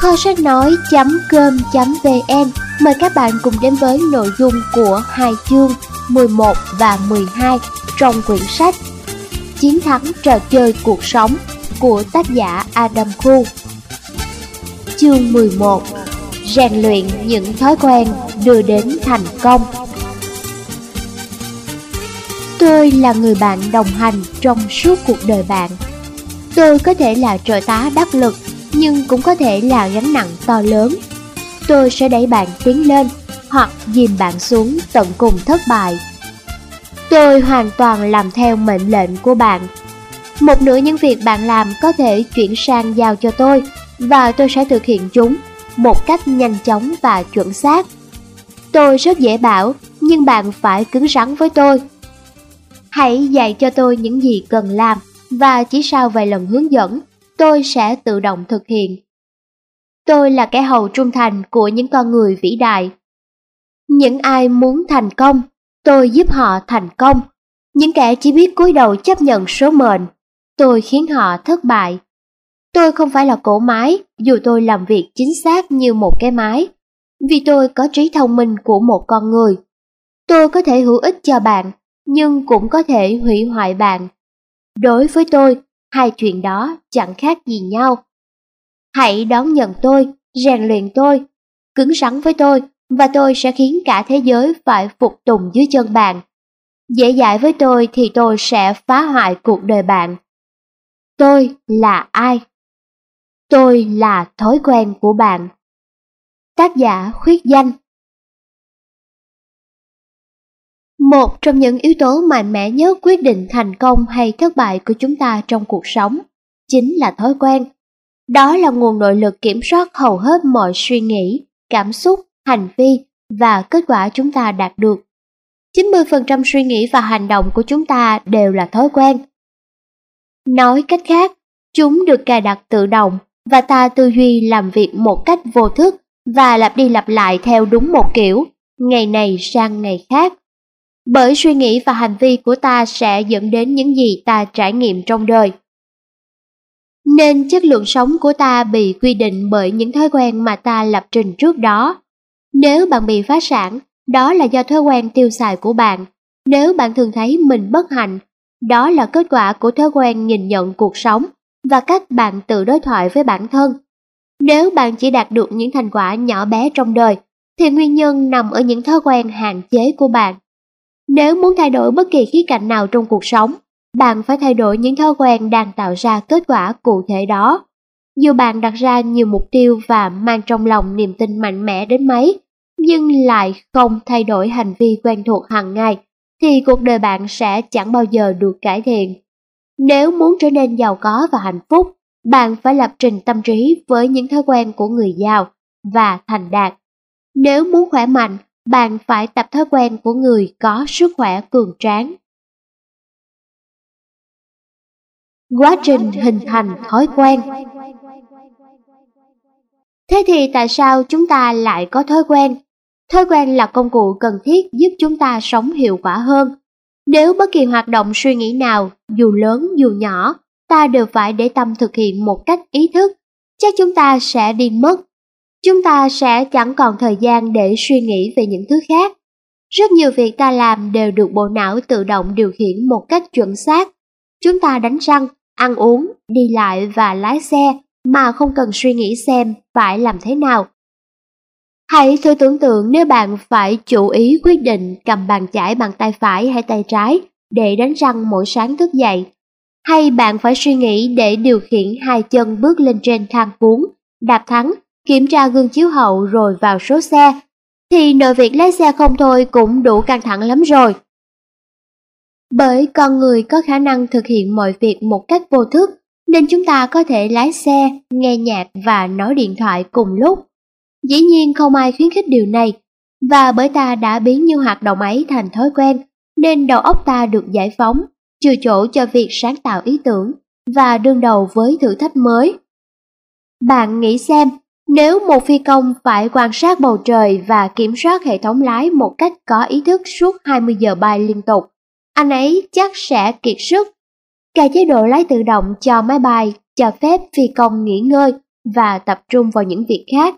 Kho sách nói.com.vn mời các bạn cùng đến với nội dung của hai chương 11 và 12 trong quyển sách Chiến thắng trò chơi cuộc sống của tác giả Adam Khu. Chương 11 Rèn luyện những thói quen đưa đến thành công Tôi là người bạn đồng hành trong suốt cuộc đời bạn. Tôi có thể là trợ tá đắc lực, nhưng cũng có thể là gánh nặng to lớn. Tôi sẽ đẩy bạn tiến lên, hoặc dìm bạn xuống tận cùng thất bại. Tôi hoàn toàn làm theo mệnh lệnh của bạn. Một nửa những việc bạn làm có thể chuyển sang giao cho tôi, và tôi sẽ thực hiện chúng một cách nhanh chóng và chuẩn xác. Tôi rất dễ bảo, nhưng bạn phải cứng rắn với tôi Hãy dạy cho tôi những gì cần làm và chỉ sau vài lần hướng dẫn, tôi sẽ tự động thực hiện. Tôi là kẻ hầu trung thành của những con người vĩ đại. Những ai muốn thành công, tôi giúp họ thành công. Những kẻ chỉ biết cúi đầu chấp nhận số mệnh, tôi khiến họ thất bại. Tôi không phải là cổ máy dù tôi làm việc chính xác như một cái máy, vì tôi có trí thông minh của một con người. Tôi có thể hữu ích cho bạn nhưng cũng có thể hủy hoại bạn. Đối với tôi, hai chuyện đó chẳng khác gì nhau. Hãy đón nhận tôi, rèn luyện tôi, cứng rắn với tôi và tôi sẽ khiến cả thế giới phải phục tùng dưới chân bạn. Dễ dãi với tôi thì tôi sẽ phá hoại cuộc đời bạn. Tôi là ai? Tôi là thói quen của bạn. Tác giả khuyết danh Một trong những yếu tố mạnh mẽ nhất quyết định thành công hay thất bại của chúng ta trong cuộc sống chính là thói quen. Đó là nguồn nội lực kiểm soát hầu hết mọi suy nghĩ, cảm xúc, hành vi và kết quả chúng ta đạt được. 90% suy nghĩ và hành động của chúng ta đều là thói quen. Nói cách khác, chúng được cài đặt tự động và ta tư duy làm việc một cách vô thức và lặp đi lặp lại theo đúng một kiểu, ngày này sang ngày khác. Bởi suy nghĩ và hành vi của ta sẽ dẫn đến những gì ta trải nghiệm trong đời. Nên chất lượng sống của ta bị quy định bởi những thói quen mà ta lập trình trước đó. Nếu bạn bị phá sản, đó là do thói quen tiêu xài của bạn. Nếu bạn thường thấy mình bất hạnh, đó là kết quả của thói quen nhìn nhận cuộc sống và cách bạn tự đối thoại với bản thân. Nếu bạn chỉ đạt được những thành quả nhỏ bé trong đời, thì nguyên nhân nằm ở những thói quen hạn chế của bạn. Nếu muốn thay đổi bất kỳ khía cạnh nào trong cuộc sống, bạn phải thay đổi những thói quen đang tạo ra kết quả cụ thể đó. Dù bạn đặt ra nhiều mục tiêu và mang trong lòng niềm tin mạnh mẽ đến mấy, nhưng lại không thay đổi hành vi quen thuộc hàng ngày, thì cuộc đời bạn sẽ chẳng bao giờ được cải thiện. Nếu muốn trở nên giàu có và hạnh phúc, bạn phải lập trình tâm trí với những thói quen của người giàu và thành đạt. Nếu muốn khỏe mạnh, bạn phải tập thói quen của người có sức khỏe cường tráng. Quá trình hình thành thói quen Thế thì tại sao chúng ta lại có thói quen? Thói quen là công cụ cần thiết giúp chúng ta sống hiệu quả hơn. Nếu bất kỳ hoạt động suy nghĩ nào, dù lớn dù nhỏ, ta đều phải để tâm thực hiện một cách ý thức, chắc chúng ta sẽ đi mất chúng ta sẽ chẳng còn thời gian để suy nghĩ về những thứ khác. Rất nhiều việc ta làm đều được bộ não tự động điều khiển một cách chuẩn xác. Chúng ta đánh răng, ăn uống, đi lại và lái xe mà không cần suy nghĩ xem phải làm thế nào. Hãy thử tưởng tượng nếu bạn phải chủ ý quyết định cầm bàn chải bằng tay phải hay tay trái để đánh răng mỗi sáng thức dậy. Hay bạn phải suy nghĩ để điều khiển hai chân bước lên trên thang cuốn, đạp thắng kiểm tra gương chiếu hậu rồi vào số xe, thì nội việc lái xe không thôi cũng đủ căng thẳng lắm rồi. Bởi con người có khả năng thực hiện mọi việc một cách vô thức, nên chúng ta có thể lái xe, nghe nhạc và nói điện thoại cùng lúc. Dĩ nhiên không ai khuyến khích điều này, và bởi ta đã biến như hoạt động ấy thành thói quen, nên đầu óc ta được giải phóng, trừ chỗ cho việc sáng tạo ý tưởng và đương đầu với thử thách mới. Bạn nghĩ xem, nếu một phi công phải quan sát bầu trời và kiểm soát hệ thống lái một cách có ý thức suốt 20 giờ bay liên tục, anh ấy chắc sẽ kiệt sức. Cài chế độ lái tự động cho máy bay cho phép phi công nghỉ ngơi và tập trung vào những việc khác.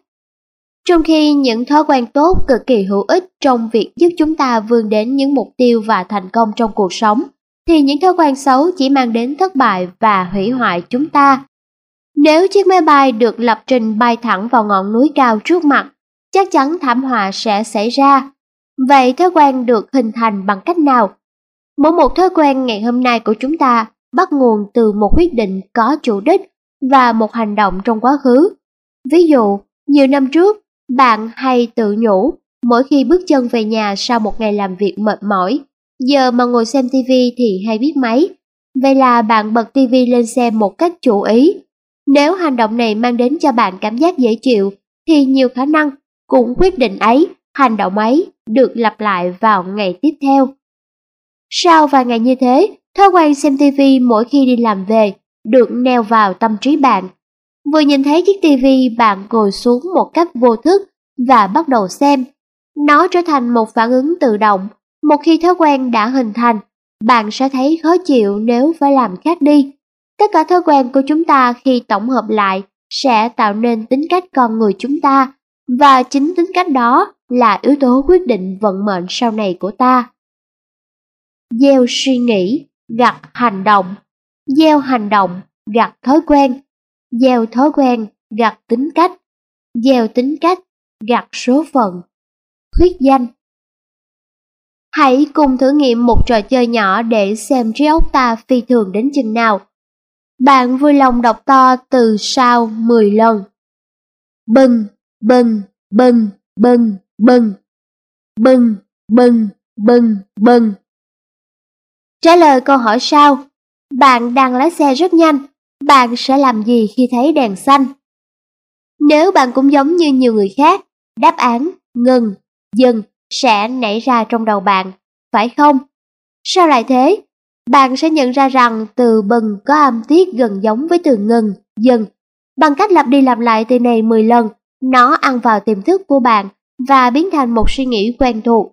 Trong khi những thói quen tốt cực kỳ hữu ích trong việc giúp chúng ta vươn đến những mục tiêu và thành công trong cuộc sống, thì những thói quen xấu chỉ mang đến thất bại và hủy hoại chúng ta. Nếu chiếc máy bay được lập trình bay thẳng vào ngọn núi cao trước mặt, chắc chắn thảm họa sẽ xảy ra. Vậy thói quen được hình thành bằng cách nào? Mỗi một thói quen ngày hôm nay của chúng ta bắt nguồn từ một quyết định có chủ đích và một hành động trong quá khứ. Ví dụ, nhiều năm trước, bạn hay tự nhủ mỗi khi bước chân về nhà sau một ngày làm việc mệt mỏi, giờ mà ngồi xem TV thì hay biết máy. Vậy là bạn bật TV lên xem một cách chủ ý. Nếu hành động này mang đến cho bạn cảm giác dễ chịu, thì nhiều khả năng cũng quyết định ấy, hành động ấy được lặp lại vào ngày tiếp theo. Sau vài ngày như thế, thói quen xem TV mỗi khi đi làm về được neo vào tâm trí bạn. Vừa nhìn thấy chiếc TV bạn ngồi xuống một cách vô thức và bắt đầu xem. Nó trở thành một phản ứng tự động. Một khi thói quen đã hình thành, bạn sẽ thấy khó chịu nếu phải làm khác đi. Tất cả thói quen của chúng ta khi tổng hợp lại sẽ tạo nên tính cách con người chúng ta và chính tính cách đó là yếu tố quyết định vận mệnh sau này của ta. Gieo suy nghĩ, gặt hành động, gieo hành động, gặt thói quen, gieo thói quen, gặt tính cách, gieo tính cách, gặt số phận. Khuyết danh Hãy cùng thử nghiệm một trò chơi nhỏ để xem trí óc ta phi thường đến chừng nào. Bạn vui lòng đọc to từ sau 10 lần. Bừng, bừng, bừng, bừng, bừng. Bừng, bừng, bừng, bừng. Trả lời câu hỏi sau. Bạn đang lái xe rất nhanh, bạn sẽ làm gì khi thấy đèn xanh? Nếu bạn cũng giống như nhiều người khác, đáp án ngừng, dừng sẽ nảy ra trong đầu bạn, phải không? Sao lại thế? Bạn sẽ nhận ra rằng từ bừng có âm tiết gần giống với từ ngừng, dừng. Bằng cách lặp đi lặp lại từ này 10 lần, nó ăn vào tiềm thức của bạn và biến thành một suy nghĩ quen thuộc.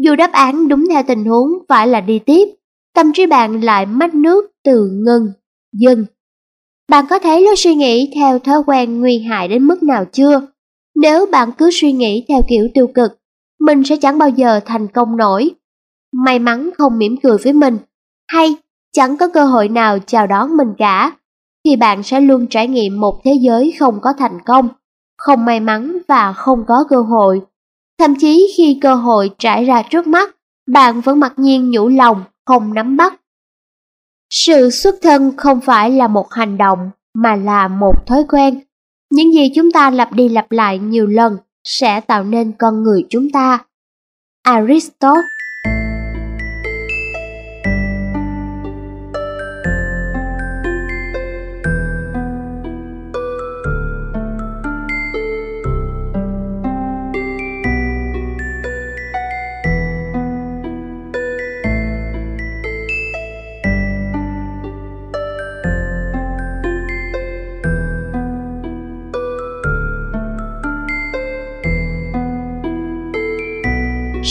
Dù đáp án đúng theo tình huống phải là đi tiếp, tâm trí bạn lại mách nước từ ngừng, dừng. Bạn có thấy lối suy nghĩ theo thói quen nguy hại đến mức nào chưa? Nếu bạn cứ suy nghĩ theo kiểu tiêu cực, mình sẽ chẳng bao giờ thành công nổi. May mắn không mỉm cười với mình, hay chẳng có cơ hội nào chào đón mình cả, thì bạn sẽ luôn trải nghiệm một thế giới không có thành công, không may mắn và không có cơ hội. Thậm chí khi cơ hội trải ra trước mắt, bạn vẫn mặc nhiên nhủ lòng, không nắm bắt. Sự xuất thân không phải là một hành động, mà là một thói quen. Những gì chúng ta lặp đi lặp lại nhiều lần sẽ tạo nên con người chúng ta. Aristotle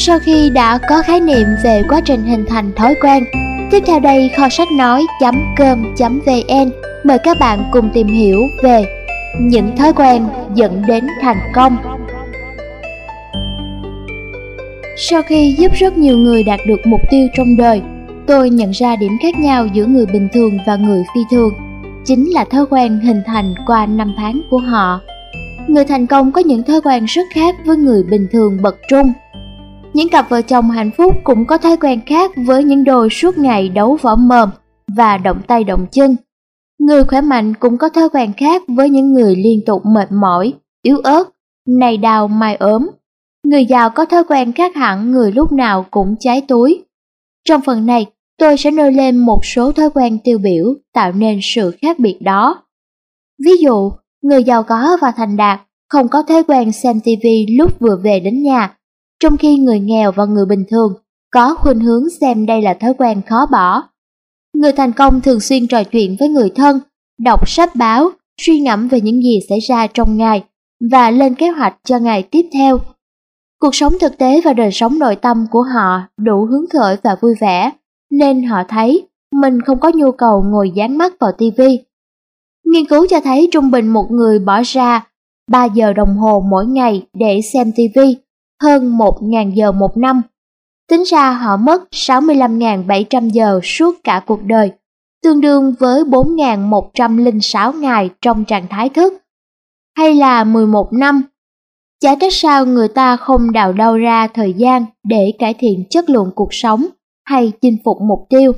Sau khi đã có khái niệm về quá trình hình thành thói quen, tiếp theo đây kho sách nói.com.vn mời các bạn cùng tìm hiểu về những thói quen dẫn đến thành công. Sau khi giúp rất nhiều người đạt được mục tiêu trong đời, tôi nhận ra điểm khác nhau giữa người bình thường và người phi thường, chính là thói quen hình thành qua năm tháng của họ. Người thành công có những thói quen rất khác với người bình thường bậc trung những cặp vợ chồng hạnh phúc cũng có thói quen khác với những đôi suốt ngày đấu võ mồm và động tay động chân. Người khỏe mạnh cũng có thói quen khác với những người liên tục mệt mỏi, yếu ớt, này đau mai ốm. Người giàu có thói quen khác hẳn người lúc nào cũng cháy túi. Trong phần này, tôi sẽ nêu lên một số thói quen tiêu biểu tạo nên sự khác biệt đó. Ví dụ, người giàu có và thành đạt không có thói quen xem TV lúc vừa về đến nhà trong khi người nghèo và người bình thường có khuynh hướng xem đây là thói quen khó bỏ. Người thành công thường xuyên trò chuyện với người thân, đọc sách báo, suy ngẫm về những gì xảy ra trong ngày và lên kế hoạch cho ngày tiếp theo. Cuộc sống thực tế và đời sống nội tâm của họ đủ hứng khởi và vui vẻ, nên họ thấy mình không có nhu cầu ngồi dán mắt vào tivi. Nghiên cứu cho thấy trung bình một người bỏ ra 3 giờ đồng hồ mỗi ngày để xem tivi hơn 1.000 giờ một năm. Tính ra họ mất 65.700 giờ suốt cả cuộc đời, tương đương với 4.106 ngày trong trạng thái thức, hay là 11 năm. Chả trách sao người ta không đào đâu ra thời gian để cải thiện chất lượng cuộc sống hay chinh phục mục tiêu.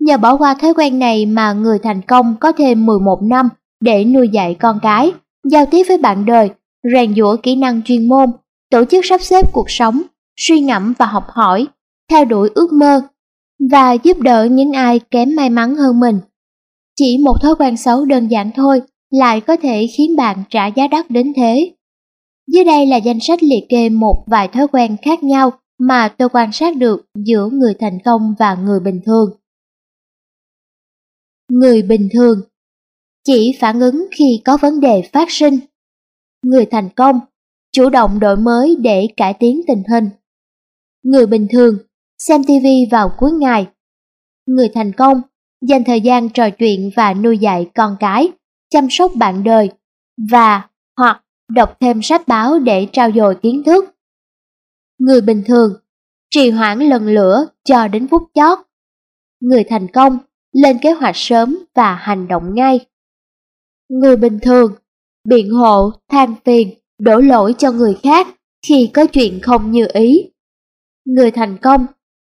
Nhờ bỏ qua thói quen này mà người thành công có thêm 11 năm để nuôi dạy con cái, giao tiếp với bạn đời, rèn giũa kỹ năng chuyên môn, tổ chức sắp xếp cuộc sống, suy ngẫm và học hỏi, theo đuổi ước mơ và giúp đỡ những ai kém may mắn hơn mình. Chỉ một thói quen xấu đơn giản thôi lại có thể khiến bạn trả giá đắt đến thế. Dưới đây là danh sách liệt kê một vài thói quen khác nhau mà tôi quan sát được giữa người thành công và người bình thường. Người bình thường chỉ phản ứng khi có vấn đề phát sinh. Người thành công chủ động đổi mới để cải tiến tình hình. Người bình thường xem TV vào cuối ngày. Người thành công dành thời gian trò chuyện và nuôi dạy con cái, chăm sóc bạn đời và hoặc đọc thêm sách báo để trao dồi kiến thức. Người bình thường trì hoãn lần lửa cho đến phút chót. Người thành công lên kế hoạch sớm và hành động ngay. Người bình thường biện hộ, than phiền, đổ lỗi cho người khác khi có chuyện không như ý. Người thành công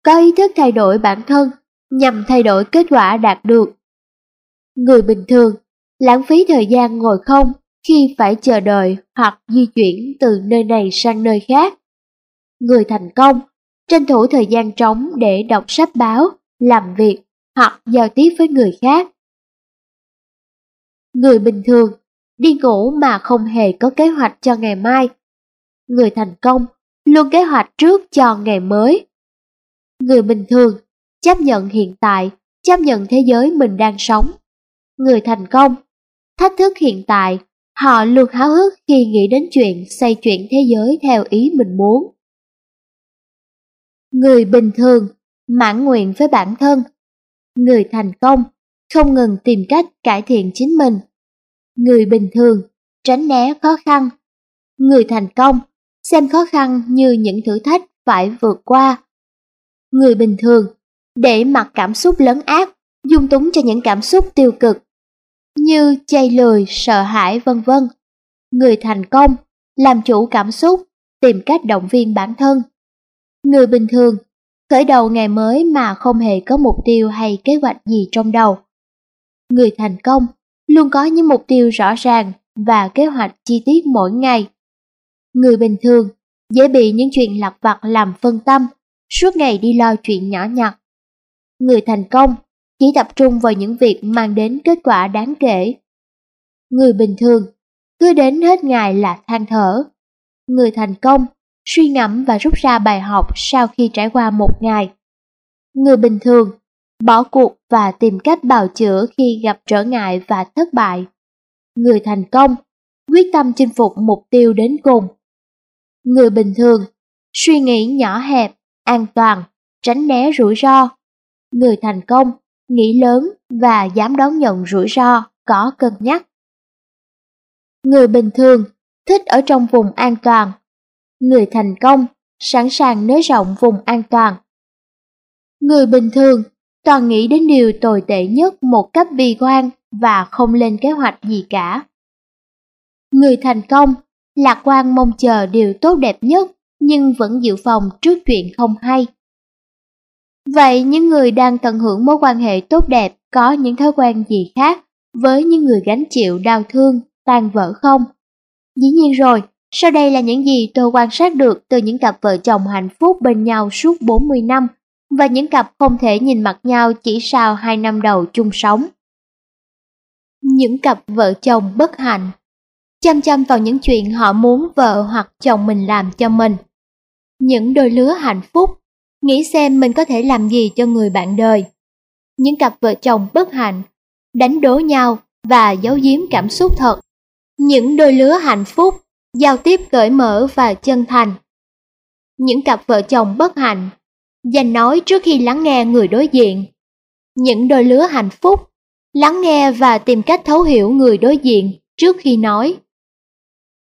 có ý thức thay đổi bản thân nhằm thay đổi kết quả đạt được. Người bình thường lãng phí thời gian ngồi không khi phải chờ đợi hoặc di chuyển từ nơi này sang nơi khác. Người thành công tranh thủ thời gian trống để đọc sách báo, làm việc hoặc giao tiếp với người khác. Người bình thường đi ngủ mà không hề có kế hoạch cho ngày mai. Người thành công luôn kế hoạch trước cho ngày mới. Người bình thường chấp nhận hiện tại, chấp nhận thế giới mình đang sống. Người thành công thách thức hiện tại, họ luôn háo hức khi nghĩ đến chuyện xây chuyển thế giới theo ý mình muốn. Người bình thường mãn nguyện với bản thân. Người thành công không ngừng tìm cách cải thiện chính mình. Người bình thường tránh né khó khăn. Người thành công xem khó khăn như những thử thách phải vượt qua. Người bình thường để mặc cảm xúc lớn ác dung túng cho những cảm xúc tiêu cực như chay lười, sợ hãi vân vân. Người thành công làm chủ cảm xúc, tìm cách động viên bản thân. Người bình thường khởi đầu ngày mới mà không hề có mục tiêu hay kế hoạch gì trong đầu. Người thành công luôn có những mục tiêu rõ ràng và kế hoạch chi tiết mỗi ngày. Người bình thường dễ bị những chuyện lặt vặt làm phân tâm, suốt ngày đi lo chuyện nhỏ nhặt. Người thành công chỉ tập trung vào những việc mang đến kết quả đáng kể. Người bình thường cứ đến hết ngày là than thở. Người thành công suy ngẫm và rút ra bài học sau khi trải qua một ngày. Người bình thường bỏ cuộc và tìm cách bào chữa khi gặp trở ngại và thất bại. Người thành công quyết tâm chinh phục mục tiêu đến cùng. Người bình thường suy nghĩ nhỏ hẹp, an toàn, tránh né rủi ro. Người thành công nghĩ lớn và dám đón nhận rủi ro, có cân nhắc. Người bình thường thích ở trong vùng an toàn. Người thành công sẵn sàng nới rộng vùng an toàn. Người bình thường toàn nghĩ đến điều tồi tệ nhất một cách bi quan và không lên kế hoạch gì cả. Người thành công lạc quan mong chờ điều tốt đẹp nhất nhưng vẫn dự phòng trước chuyện không hay. Vậy những người đang tận hưởng mối quan hệ tốt đẹp có những thói quen gì khác với những người gánh chịu đau thương, tan vỡ không? Dĩ nhiên rồi, sau đây là những gì tôi quan sát được từ những cặp vợ chồng hạnh phúc bên nhau suốt 40 năm và những cặp không thể nhìn mặt nhau chỉ sau hai năm đầu chung sống. Những cặp vợ chồng bất hạnh chăm chăm vào những chuyện họ muốn vợ hoặc chồng mình làm cho mình. Những đôi lứa hạnh phúc nghĩ xem mình có thể làm gì cho người bạn đời. Những cặp vợ chồng bất hạnh, đánh đố nhau và giấu giếm cảm xúc thật. Những đôi lứa hạnh phúc, giao tiếp cởi mở và chân thành. Những cặp vợ chồng bất hạnh, dành nói trước khi lắng nghe người đối diện. Những đôi lứa hạnh phúc, lắng nghe và tìm cách thấu hiểu người đối diện trước khi nói.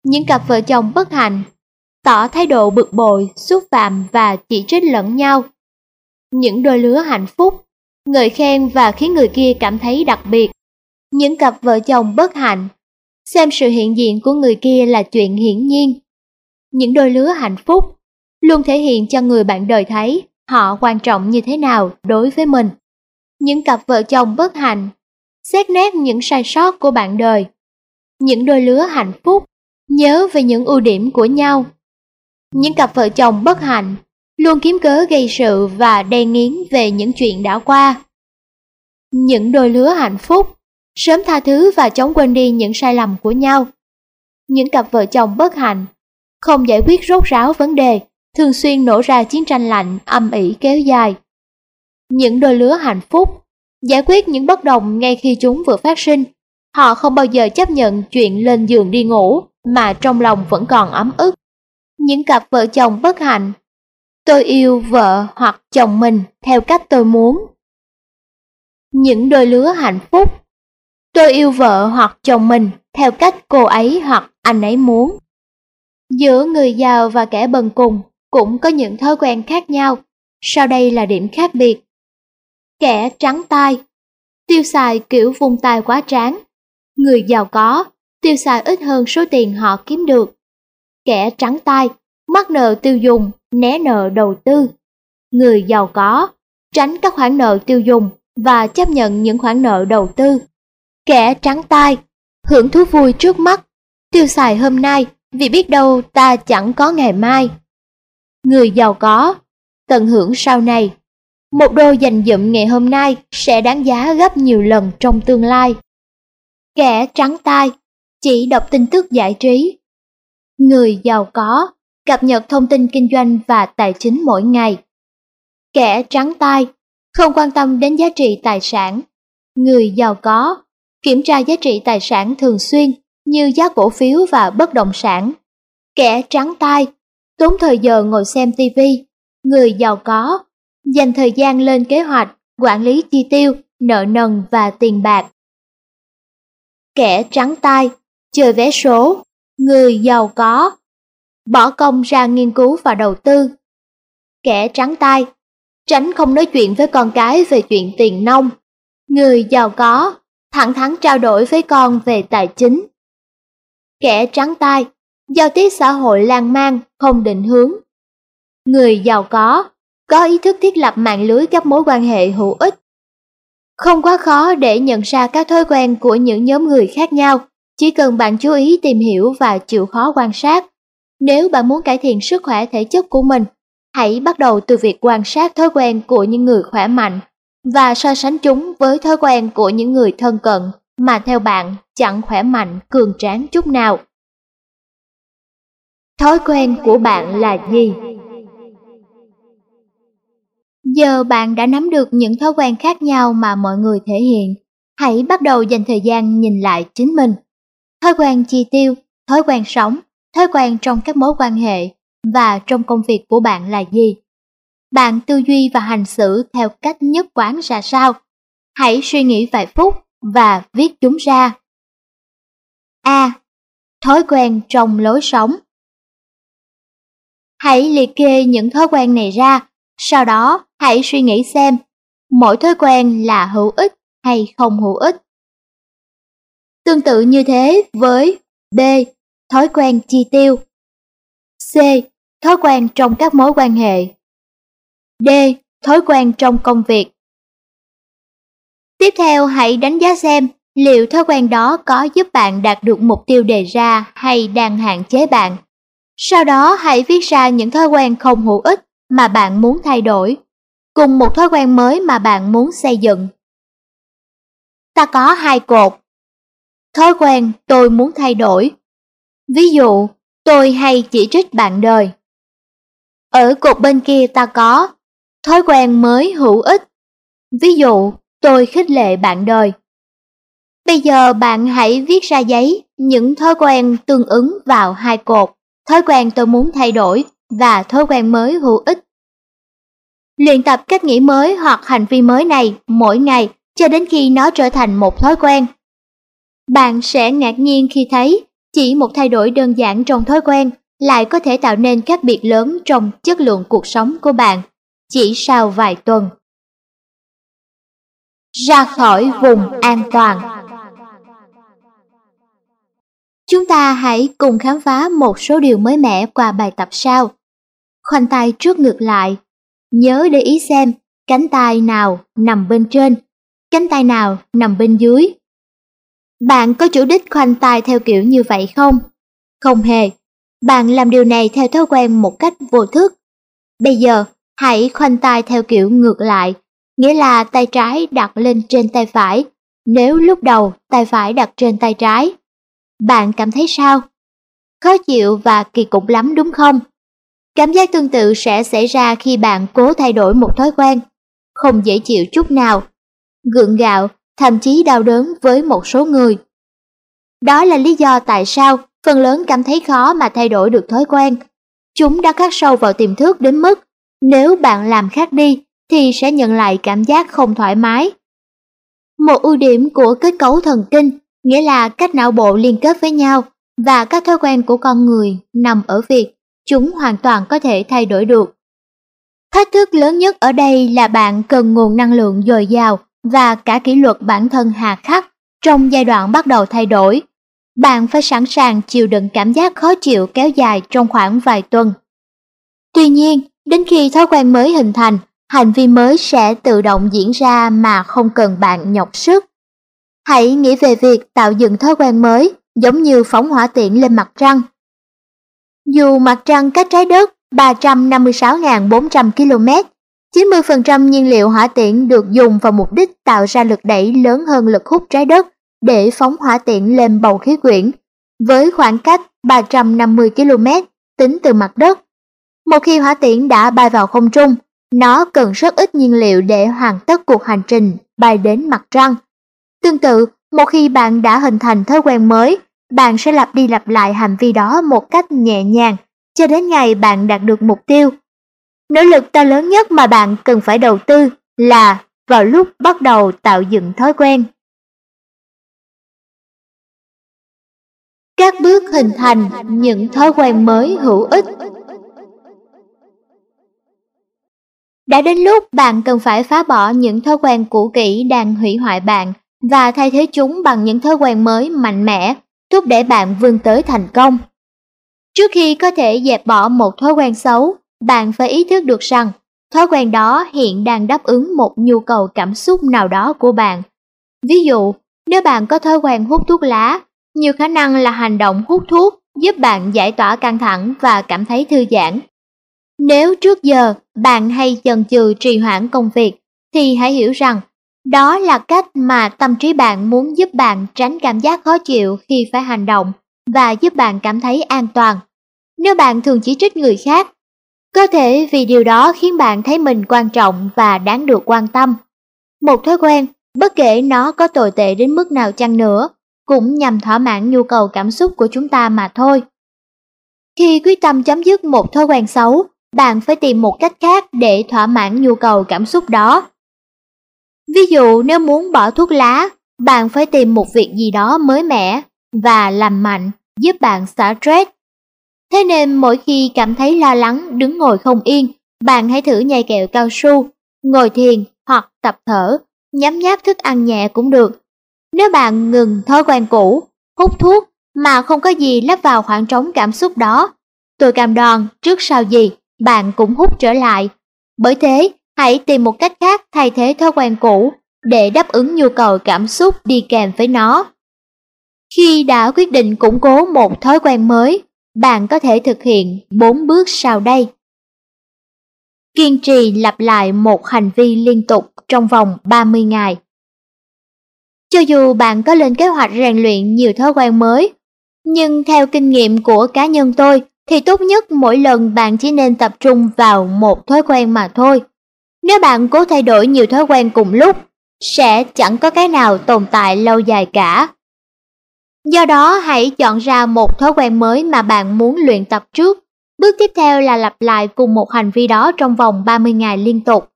Những cặp vợ chồng bất hạnh tỏ thái độ bực bội, xúc phạm và chỉ trích lẫn nhau. Những đôi lứa hạnh phúc, ngợi khen và khiến người kia cảm thấy đặc biệt. Những cặp vợ chồng bất hạnh, xem sự hiện diện của người kia là chuyện hiển nhiên. Những đôi lứa hạnh phúc luôn thể hiện cho người bạn đời thấy họ quan trọng như thế nào đối với mình. Những cặp vợ chồng bất hạnh, xét nét những sai sót của bạn đời. Những đôi lứa hạnh phúc, nhớ về những ưu điểm của nhau những cặp vợ chồng bất hạnh luôn kiếm cớ gây sự và đè nghiến về những chuyện đã qua. Những đôi lứa hạnh phúc sớm tha thứ và chống quên đi những sai lầm của nhau. Những cặp vợ chồng bất hạnh không giải quyết rốt ráo vấn đề, thường xuyên nổ ra chiến tranh lạnh, âm ỉ kéo dài. Những đôi lứa hạnh phúc, giải quyết những bất đồng ngay khi chúng vừa phát sinh. Họ không bao giờ chấp nhận chuyện lên giường đi ngủ mà trong lòng vẫn còn ấm ức những cặp vợ chồng bất hạnh. Tôi yêu vợ hoặc chồng mình theo cách tôi muốn. Những đôi lứa hạnh phúc. Tôi yêu vợ hoặc chồng mình theo cách cô ấy hoặc anh ấy muốn. Giữa người giàu và kẻ bần cùng cũng có những thói quen khác nhau, sau đây là điểm khác biệt. Kẻ trắng tay, tiêu xài kiểu vung tay quá tráng. Người giàu có, tiêu xài ít hơn số tiền họ kiếm được kẻ trắng tay, mắc nợ tiêu dùng, né nợ đầu tư. Người giàu có, tránh các khoản nợ tiêu dùng và chấp nhận những khoản nợ đầu tư. Kẻ trắng tay, hưởng thú vui trước mắt, tiêu xài hôm nay vì biết đâu ta chẳng có ngày mai. Người giàu có, tận hưởng sau này. Một đô dành dụm ngày hôm nay sẽ đáng giá gấp nhiều lần trong tương lai. Kẻ trắng tay, chỉ đọc tin tức giải trí, Người giàu có, cập nhật thông tin kinh doanh và tài chính mỗi ngày. Kẻ trắng tay, không quan tâm đến giá trị tài sản. Người giàu có, kiểm tra giá trị tài sản thường xuyên như giá cổ phiếu và bất động sản. Kẻ trắng tay, tốn thời giờ ngồi xem TV. Người giàu có, dành thời gian lên kế hoạch, quản lý chi tiêu, nợ nần và tiền bạc. Kẻ trắng tay, chơi vé số, Người giàu có, bỏ công ra nghiên cứu và đầu tư. Kẻ trắng tay, tránh không nói chuyện với con cái về chuyện tiền nông. Người giàu có, thẳng thắn trao đổi với con về tài chính. Kẻ trắng tay, giao tiếp xã hội lan man, không định hướng. Người giàu có, có ý thức thiết lập mạng lưới các mối quan hệ hữu ích. Không quá khó để nhận ra các thói quen của những nhóm người khác nhau chỉ cần bạn chú ý tìm hiểu và chịu khó quan sát. Nếu bạn muốn cải thiện sức khỏe thể chất của mình, hãy bắt đầu từ việc quan sát thói quen của những người khỏe mạnh và so sánh chúng với thói quen của những người thân cận mà theo bạn chẳng khỏe mạnh cường tráng chút nào. Thói quen của bạn là gì? Giờ bạn đã nắm được những thói quen khác nhau mà mọi người thể hiện. Hãy bắt đầu dành thời gian nhìn lại chính mình thói quen chi tiêu, thói quen sống, thói quen trong các mối quan hệ và trong công việc của bạn là gì? Bạn tư duy và hành xử theo cách nhất quán ra sao? Hãy suy nghĩ vài phút và viết chúng ra. A. Thói quen trong lối sống Hãy liệt kê những thói quen này ra, sau đó hãy suy nghĩ xem mỗi thói quen là hữu ích hay không hữu ích. Tương tự như thế với B. Thói quen chi tiêu C. Thói quen trong các mối quan hệ D. Thói quen trong công việc Tiếp theo hãy đánh giá xem liệu thói quen đó có giúp bạn đạt được mục tiêu đề ra hay đang hạn chế bạn. Sau đó hãy viết ra những thói quen không hữu ích mà bạn muốn thay đổi, cùng một thói quen mới mà bạn muốn xây dựng. Ta có hai cột Thói quen tôi muốn thay đổi. Ví dụ, tôi hay chỉ trích bạn đời. Ở cột bên kia ta có thói quen mới hữu ích. Ví dụ, tôi khích lệ bạn đời. Bây giờ bạn hãy viết ra giấy những thói quen tương ứng vào hai cột, thói quen tôi muốn thay đổi và thói quen mới hữu ích. Luyện tập cách nghĩ mới hoặc hành vi mới này mỗi ngày cho đến khi nó trở thành một thói quen. Bạn sẽ ngạc nhiên khi thấy chỉ một thay đổi đơn giản trong thói quen lại có thể tạo nên khác biệt lớn trong chất lượng cuộc sống của bạn chỉ sau vài tuần. Ra khỏi vùng an toàn Chúng ta hãy cùng khám phá một số điều mới mẻ qua bài tập sau. Khoanh tay trước ngược lại. Nhớ để ý xem cánh tay nào nằm bên trên, cánh tay nào nằm bên dưới. Bạn có chủ đích khoanh tay theo kiểu như vậy không? Không hề. Bạn làm điều này theo thói quen một cách vô thức. Bây giờ, hãy khoanh tay theo kiểu ngược lại, nghĩa là tay trái đặt lên trên tay phải, nếu lúc đầu tay phải đặt trên tay trái. Bạn cảm thấy sao? Khó chịu và kỳ cục lắm đúng không? Cảm giác tương tự sẽ xảy ra khi bạn cố thay đổi một thói quen. Không dễ chịu chút nào. Gượng gạo, thậm chí đau đớn với một số người. Đó là lý do tại sao phần lớn cảm thấy khó mà thay đổi được thói quen. Chúng đã khắc sâu vào tiềm thức đến mức nếu bạn làm khác đi thì sẽ nhận lại cảm giác không thoải mái. Một ưu điểm của kết cấu thần kinh nghĩa là cách não bộ liên kết với nhau và các thói quen của con người nằm ở việc chúng hoàn toàn có thể thay đổi được. Thách thức lớn nhất ở đây là bạn cần nguồn năng lượng dồi dào và cả kỷ luật bản thân hà khắc trong giai đoạn bắt đầu thay đổi. Bạn phải sẵn sàng chịu đựng cảm giác khó chịu kéo dài trong khoảng vài tuần. Tuy nhiên, đến khi thói quen mới hình thành, hành vi mới sẽ tự động diễn ra mà không cần bạn nhọc sức. Hãy nghĩ về việc tạo dựng thói quen mới, giống như phóng hỏa tiễn lên mặt trăng. Dù mặt trăng cách trái đất 356.400 km, 90% nhiên liệu hỏa tiễn được dùng vào mục đích tạo ra lực đẩy lớn hơn lực hút trái đất để phóng hỏa tiễn lên bầu khí quyển, với khoảng cách 350 km tính từ mặt đất. Một khi hỏa tiễn đã bay vào không trung, nó cần rất ít nhiên liệu để hoàn tất cuộc hành trình bay đến mặt trăng. Tương tự, một khi bạn đã hình thành thói quen mới, bạn sẽ lặp đi lặp lại hành vi đó một cách nhẹ nhàng cho đến ngày bạn đạt được mục tiêu. Nỗ lực to lớn nhất mà bạn cần phải đầu tư là vào lúc bắt đầu tạo dựng thói quen. Các bước hình thành những thói quen mới hữu ích Đã đến lúc bạn cần phải phá bỏ những thói quen cũ kỹ đang hủy hoại bạn và thay thế chúng bằng những thói quen mới mạnh mẽ, thúc đẩy bạn vươn tới thành công. Trước khi có thể dẹp bỏ một thói quen xấu, bạn phải ý thức được rằng thói quen đó hiện đang đáp ứng một nhu cầu cảm xúc nào đó của bạn. Ví dụ, nếu bạn có thói quen hút thuốc lá, nhiều khả năng là hành động hút thuốc giúp bạn giải tỏa căng thẳng và cảm thấy thư giãn. Nếu trước giờ bạn hay chần chừ trì hoãn công việc, thì hãy hiểu rằng đó là cách mà tâm trí bạn muốn giúp bạn tránh cảm giác khó chịu khi phải hành động và giúp bạn cảm thấy an toàn. Nếu bạn thường chỉ trích người khác, có thể vì điều đó khiến bạn thấy mình quan trọng và đáng được quan tâm. Một thói quen, bất kể nó có tồi tệ đến mức nào chăng nữa, cũng nhằm thỏa mãn nhu cầu cảm xúc của chúng ta mà thôi. Khi quyết tâm chấm dứt một thói quen xấu, bạn phải tìm một cách khác để thỏa mãn nhu cầu cảm xúc đó. Ví dụ nếu muốn bỏ thuốc lá, bạn phải tìm một việc gì đó mới mẻ và làm mạnh giúp bạn xả stress. Thế nên mỗi khi cảm thấy lo lắng đứng ngồi không yên, bạn hãy thử nhai kẹo cao su, ngồi thiền hoặc tập thở, nhấm nháp thức ăn nhẹ cũng được. Nếu bạn ngừng thói quen cũ, hút thuốc mà không có gì lấp vào khoảng trống cảm xúc đó, tôi cam đoan trước sau gì bạn cũng hút trở lại. Bởi thế, hãy tìm một cách khác thay thế thói quen cũ để đáp ứng nhu cầu cảm xúc đi kèm với nó. Khi đã quyết định củng cố một thói quen mới, bạn có thể thực hiện 4 bước sau đây. Kiên trì lặp lại một hành vi liên tục trong vòng 30 ngày. Cho dù bạn có lên kế hoạch rèn luyện nhiều thói quen mới, nhưng theo kinh nghiệm của cá nhân tôi thì tốt nhất mỗi lần bạn chỉ nên tập trung vào một thói quen mà thôi. Nếu bạn cố thay đổi nhiều thói quen cùng lúc, sẽ chẳng có cái nào tồn tại lâu dài cả. Do đó hãy chọn ra một thói quen mới mà bạn muốn luyện tập trước. Bước tiếp theo là lặp lại cùng một hành vi đó trong vòng 30 ngày liên tục.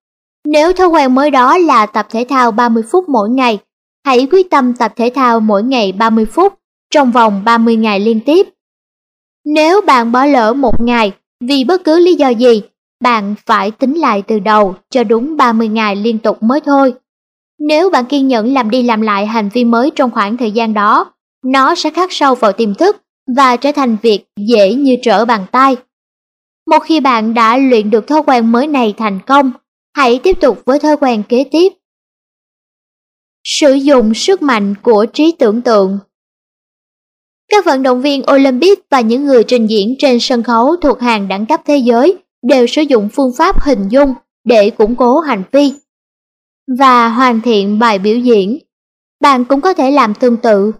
Nếu thói quen mới đó là tập thể thao 30 phút mỗi ngày, hãy quyết tâm tập thể thao mỗi ngày 30 phút trong vòng 30 ngày liên tiếp. Nếu bạn bỏ lỡ một ngày vì bất cứ lý do gì, bạn phải tính lại từ đầu cho đúng 30 ngày liên tục mới thôi. Nếu bạn kiên nhẫn làm đi làm lại hành vi mới trong khoảng thời gian đó, nó sẽ khắc sâu vào tiềm thức và trở thành việc dễ như trở bàn tay. Một khi bạn đã luyện được thói quen mới này thành công, hãy tiếp tục với thói quen kế tiếp. Sử dụng sức mạnh của trí tưởng tượng Các vận động viên Olympic và những người trình diễn trên sân khấu thuộc hàng đẳng cấp thế giới đều sử dụng phương pháp hình dung để củng cố hành vi và hoàn thiện bài biểu diễn. Bạn cũng có thể làm tương tự.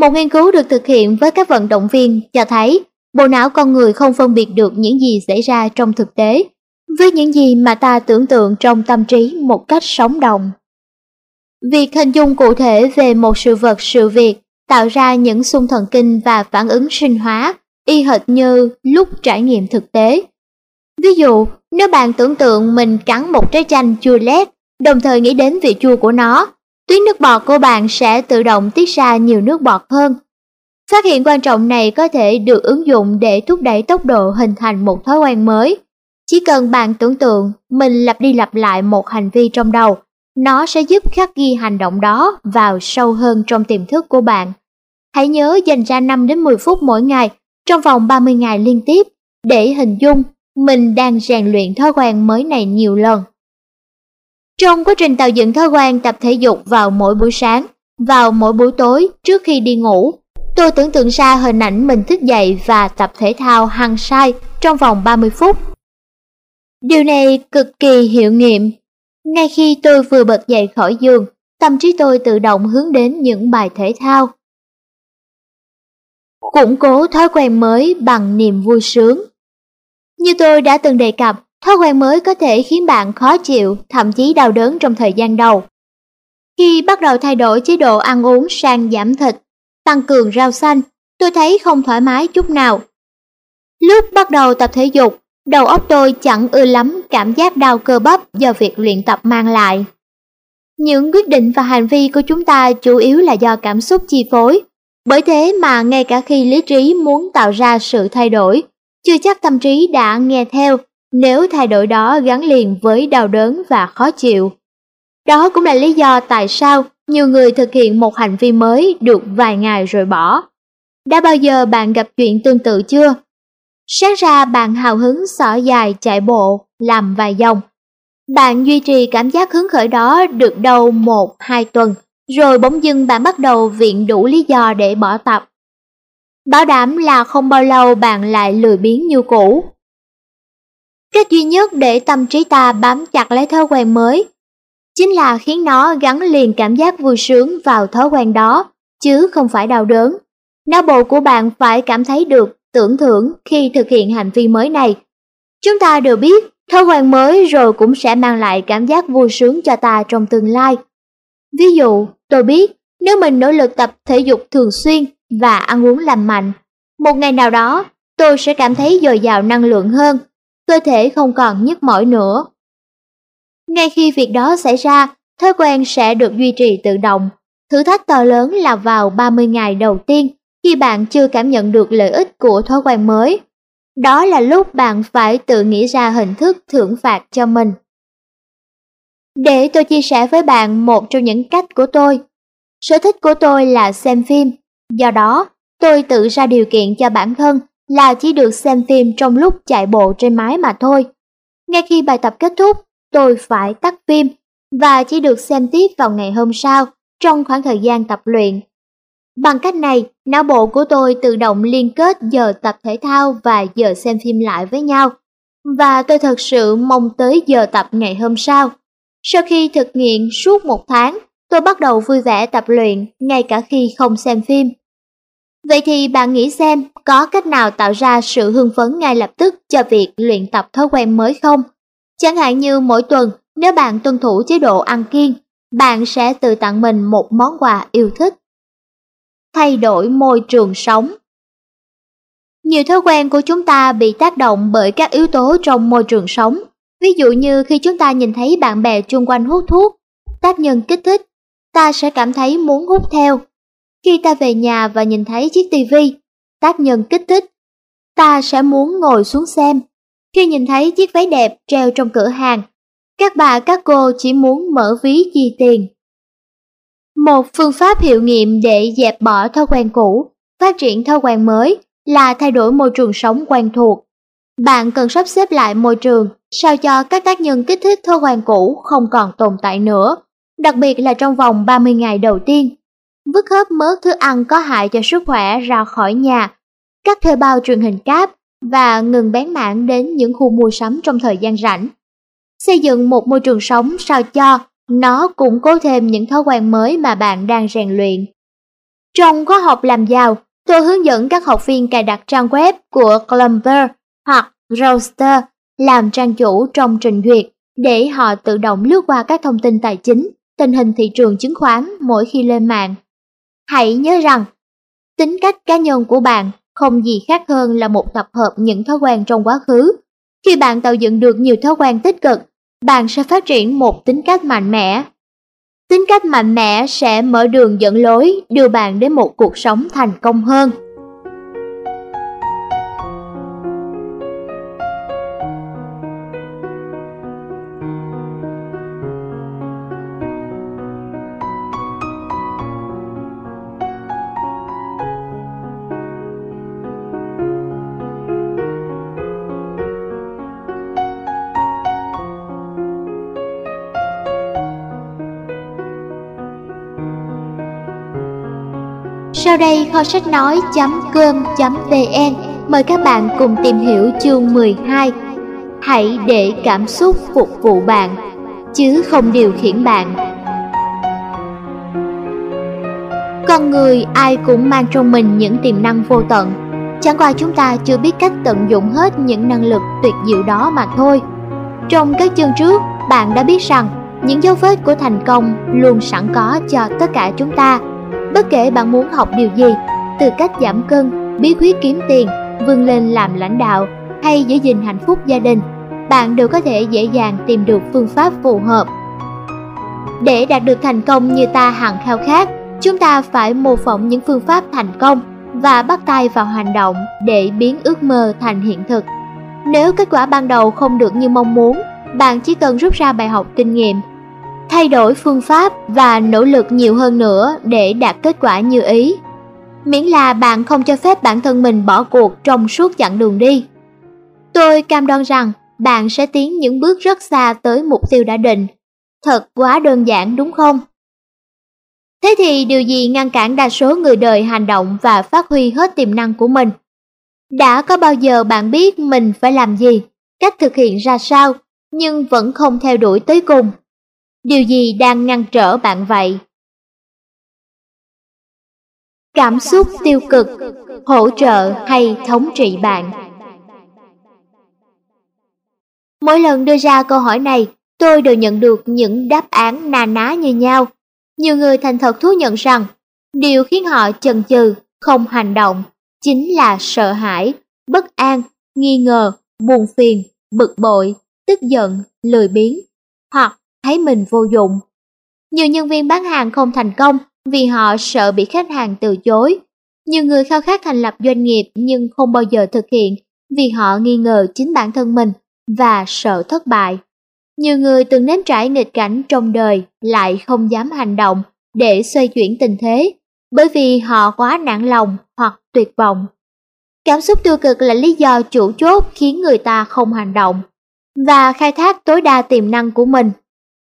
Một nghiên cứu được thực hiện với các vận động viên cho thấy bộ não con người không phân biệt được những gì xảy ra trong thực tế với những gì mà ta tưởng tượng trong tâm trí một cách sống động. Việc hình dung cụ thể về một sự vật, sự việc tạo ra những xung thần kinh và phản ứng sinh hóa, y hệt như lúc trải nghiệm thực tế. Ví dụ, nếu bạn tưởng tượng mình cắn một trái chanh chua lét, đồng thời nghĩ đến vị chua của nó, tuyến nước bọt của bạn sẽ tự động tiết ra nhiều nước bọt hơn. Phát hiện quan trọng này có thể được ứng dụng để thúc đẩy tốc độ hình thành một thói quen mới. Chỉ cần bạn tưởng tượng mình lặp đi lặp lại một hành vi trong đầu, nó sẽ giúp khắc ghi hành động đó vào sâu hơn trong tiềm thức của bạn. Hãy nhớ dành ra 5 đến 10 phút mỗi ngày trong vòng 30 ngày liên tiếp để hình dung mình đang rèn luyện thói quen mới này nhiều lần. Trong quá trình tạo dựng thói quen tập thể dục vào mỗi buổi sáng, vào mỗi buổi tối trước khi đi ngủ, tôi tưởng tượng ra hình ảnh mình thức dậy và tập thể thao hăng sai trong vòng 30 phút. Điều này cực kỳ hiệu nghiệm. Ngay khi tôi vừa bật dậy khỏi giường, tâm trí tôi tự động hướng đến những bài thể thao. Củng cố thói quen mới bằng niềm vui sướng. Như tôi đã từng đề cập, thói quen mới có thể khiến bạn khó chịu, thậm chí đau đớn trong thời gian đầu. Khi bắt đầu thay đổi chế độ ăn uống sang giảm thịt, tăng cường rau xanh, tôi thấy không thoải mái chút nào. Lúc bắt đầu tập thể dục, đầu óc tôi chẳng ưa lắm cảm giác đau cơ bắp do việc luyện tập mang lại. Những quyết định và hành vi của chúng ta chủ yếu là do cảm xúc chi phối, bởi thế mà ngay cả khi lý trí muốn tạo ra sự thay đổi, chưa chắc tâm trí đã nghe theo nếu thay đổi đó gắn liền với đau đớn và khó chịu. Đó cũng là lý do tại sao nhiều người thực hiện một hành vi mới được vài ngày rồi bỏ. Đã bao giờ bạn gặp chuyện tương tự chưa? Sáng ra bạn hào hứng xỏ dài chạy bộ, làm vài vòng. Bạn duy trì cảm giác hứng khởi đó được đâu một, hai tuần, rồi bỗng dưng bạn bắt đầu viện đủ lý do để bỏ tập. Bảo đảm là không bao lâu bạn lại lười biếng như cũ. Cách duy nhất để tâm trí ta bám chặt lấy thói quen mới chính là khiến nó gắn liền cảm giác vui sướng vào thói quen đó, chứ không phải đau đớn. Não bộ của bạn phải cảm thấy được tưởng thưởng khi thực hiện hành vi mới này. Chúng ta đều biết, thói quen mới rồi cũng sẽ mang lại cảm giác vui sướng cho ta trong tương lai. Ví dụ, tôi biết, nếu mình nỗ lực tập thể dục thường xuyên và ăn uống lành mạnh, một ngày nào đó tôi sẽ cảm thấy dồi dào năng lượng hơn, cơ thể không còn nhức mỏi nữa. Ngay khi việc đó xảy ra, thói quen sẽ được duy trì tự động. Thử thách to lớn là vào 30 ngày đầu tiên khi bạn chưa cảm nhận được lợi ích của thói quen mới. Đó là lúc bạn phải tự nghĩ ra hình thức thưởng phạt cho mình. Để tôi chia sẻ với bạn một trong những cách của tôi. Sở thích của tôi là xem phim, do đó tôi tự ra điều kiện cho bản thân là chỉ được xem phim trong lúc chạy bộ trên máy mà thôi. Ngay khi bài tập kết thúc, tôi phải tắt phim và chỉ được xem tiếp vào ngày hôm sau trong khoảng thời gian tập luyện. Bằng cách này, não bộ của tôi tự động liên kết giờ tập thể thao và giờ xem phim lại với nhau. Và tôi thật sự mong tới giờ tập ngày hôm sau. Sau khi thực hiện suốt một tháng, tôi bắt đầu vui vẻ tập luyện ngay cả khi không xem phim. Vậy thì bạn nghĩ xem có cách nào tạo ra sự hưng phấn ngay lập tức cho việc luyện tập thói quen mới không? Chẳng hạn như mỗi tuần, nếu bạn tuân thủ chế độ ăn kiêng, bạn sẽ tự tặng mình một món quà yêu thích. Thay đổi môi trường sống Nhiều thói quen của chúng ta bị tác động bởi các yếu tố trong môi trường sống. Ví dụ như khi chúng ta nhìn thấy bạn bè chung quanh hút thuốc, tác nhân kích thích, ta sẽ cảm thấy muốn hút theo. Khi ta về nhà và nhìn thấy chiếc tivi, tác nhân kích thích, ta sẽ muốn ngồi xuống xem. Khi nhìn thấy chiếc váy đẹp treo trong cửa hàng, các bà các cô chỉ muốn mở ví chi tiền. Một phương pháp hiệu nghiệm để dẹp bỏ thói quen cũ, phát triển thói quen mới là thay đổi môi trường sống quen thuộc. Bạn cần sắp xếp lại môi trường sao cho các tác nhân kích thích thói quen cũ không còn tồn tại nữa, đặc biệt là trong vòng 30 ngày đầu tiên. Vứt hết mớ thức ăn có hại cho sức khỏe ra khỏi nhà, cắt thuê bao truyền hình cáp và ngừng bán mạng đến những khu mua sắm trong thời gian rảnh. Xây dựng một môi trường sống sao cho nó củng cố thêm những thói quen mới mà bạn đang rèn luyện. Trong khóa học làm giàu, tôi hướng dẫn các học viên cài đặt trang web của Clumber hoặc Roster làm trang chủ trong trình duyệt để họ tự động lướt qua các thông tin tài chính, tình hình thị trường chứng khoán mỗi khi lên mạng. Hãy nhớ rằng, tính cách cá nhân của bạn không gì khác hơn là một tập hợp những thói quen trong quá khứ. Khi bạn tạo dựng được nhiều thói quen tích cực, bạn sẽ phát triển một tính cách mạnh mẽ. Tính cách mạnh mẽ sẽ mở đường dẫn lối, đưa bạn đến một cuộc sống thành công hơn. Sau đây kho sách nói.com.vn mời các bạn cùng tìm hiểu chương 12 Hãy để cảm xúc phục vụ bạn, chứ không điều khiển bạn. Con người ai cũng mang trong mình những tiềm năng vô tận, chẳng qua chúng ta chưa biết cách tận dụng hết những năng lực tuyệt diệu đó mà thôi. Trong các chương trước, bạn đã biết rằng những dấu vết của thành công luôn sẵn có cho tất cả chúng ta Bất kể bạn muốn học điều gì, từ cách giảm cân, bí quyết kiếm tiền, vươn lên làm lãnh đạo hay giữ gìn hạnh phúc gia đình, bạn đều có thể dễ dàng tìm được phương pháp phù hợp. Để đạt được thành công như ta hằng khao khát, chúng ta phải mô phỏng những phương pháp thành công và bắt tay vào hành động để biến ước mơ thành hiện thực. Nếu kết quả ban đầu không được như mong muốn, bạn chỉ cần rút ra bài học kinh nghiệm thay đổi phương pháp và nỗ lực nhiều hơn nữa để đạt kết quả như ý. Miễn là bạn không cho phép bản thân mình bỏ cuộc trong suốt chặng đường đi. Tôi cam đoan rằng bạn sẽ tiến những bước rất xa tới mục tiêu đã định. Thật quá đơn giản đúng không? Thế thì điều gì ngăn cản đa số người đời hành động và phát huy hết tiềm năng của mình? Đã có bao giờ bạn biết mình phải làm gì, cách thực hiện ra sao, nhưng vẫn không theo đuổi tới cùng? Điều gì đang ngăn trở bạn vậy? Cảm xúc tiêu cực, hỗ trợ hay thống trị bạn? Mỗi lần đưa ra câu hỏi này, tôi đều nhận được những đáp án na ná như nhau. Nhiều người thành thật thú nhận rằng, điều khiến họ chần chừ, không hành động, chính là sợ hãi, bất an, nghi ngờ, buồn phiền, bực bội, tức giận, lười biếng, hoặc thấy mình vô dụng. Nhiều nhân viên bán hàng không thành công vì họ sợ bị khách hàng từ chối. Nhiều người khao khát thành lập doanh nghiệp nhưng không bao giờ thực hiện vì họ nghi ngờ chính bản thân mình và sợ thất bại. Nhiều người từng nếm trải nghịch cảnh trong đời lại không dám hành động để xoay chuyển tình thế bởi vì họ quá nản lòng hoặc tuyệt vọng. Cảm xúc tiêu cực là lý do chủ chốt khiến người ta không hành động và khai thác tối đa tiềm năng của mình.